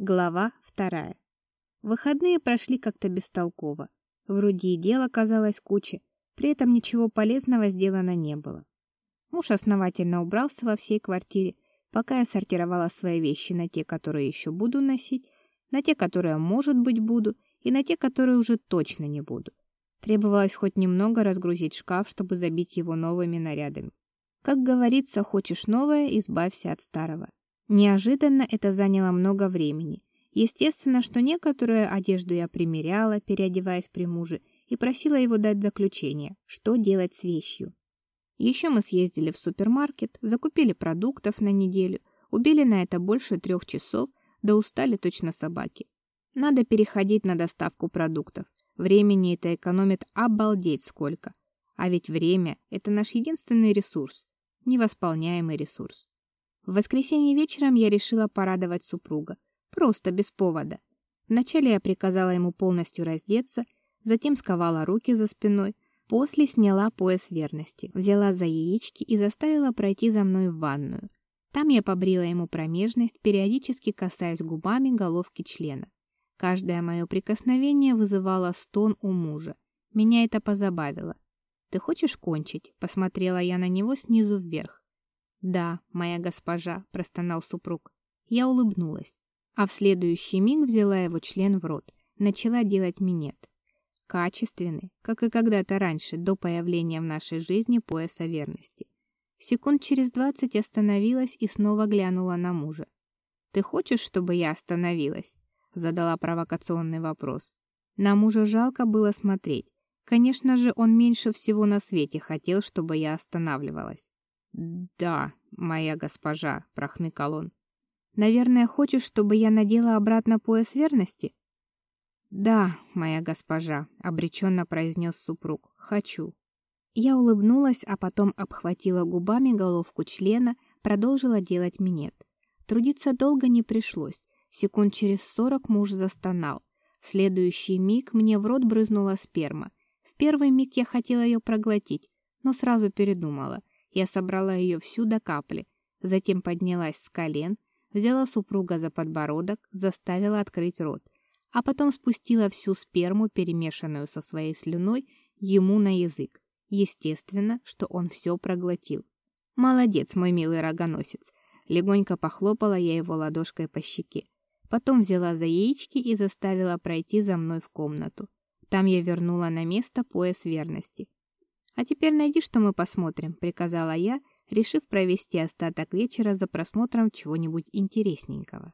Глава вторая. Выходные прошли как-то бестолково. Вроде и дела казалось куча, при этом ничего полезного сделано не было. Муж основательно убрался во всей квартире, пока я сортировала свои вещи на те, которые еще буду носить, на те, которые, может быть, буду, и на те, которые уже точно не буду. Требовалось хоть немного разгрузить шкаф, чтобы забить его новыми нарядами. Как говорится, хочешь новое, избавься от старого. Неожиданно это заняло много времени. Естественно, что некоторую одежду я примеряла, переодеваясь при муже, и просила его дать заключение, что делать с вещью. Еще мы съездили в супермаркет, закупили продуктов на неделю, убили на это больше трех часов, да устали точно собаки. Надо переходить на доставку продуктов. Времени это экономит обалдеть сколько. А ведь время — это наш единственный ресурс, невосполняемый ресурс. В воскресенье вечером я решила порадовать супруга. Просто без повода. Вначале я приказала ему полностью раздеться, затем сковала руки за спиной, после сняла пояс верности, взяла за яички и заставила пройти за мной в ванную. Там я побрила ему промежность, периодически касаясь губами головки члена. Каждое мое прикосновение вызывало стон у мужа. Меня это позабавило. «Ты хочешь кончить?» — посмотрела я на него снизу вверх. «Да, моя госпожа», — простонал супруг. Я улыбнулась, а в следующий миг взяла его член в рот, начала делать минет. Качественный, как и когда-то раньше, до появления в нашей жизни пояса верности. Секунд через двадцать остановилась и снова глянула на мужа. «Ты хочешь, чтобы я остановилась?» Задала провокационный вопрос. На мужа жалко было смотреть. Конечно же, он меньше всего на свете хотел, чтобы я останавливалась. «Да, моя госпожа», — прохныкал он. «Наверное, хочешь, чтобы я надела обратно пояс верности?» «Да, моя госпожа», — обреченно произнес супруг. «Хочу». Я улыбнулась, а потом обхватила губами головку члена, продолжила делать минет. Трудиться долго не пришлось. Секунд через сорок муж застонал. В следующий миг мне в рот брызнула сперма. В первый миг я хотела ее проглотить, но сразу передумала — я собрала ее всю до капли, затем поднялась с колен, взяла супруга за подбородок, заставила открыть рот, а потом спустила всю сперму, перемешанную со своей слюной, ему на язык. Естественно, что он все проглотил. «Молодец, мой милый рогоносец!» Легонько похлопала я его ладошкой по щеке. Потом взяла за яички и заставила пройти за мной в комнату. Там я вернула на место пояс верности. «А теперь найди, что мы посмотрим», — приказала я, решив провести остаток вечера за просмотром чего-нибудь интересненького.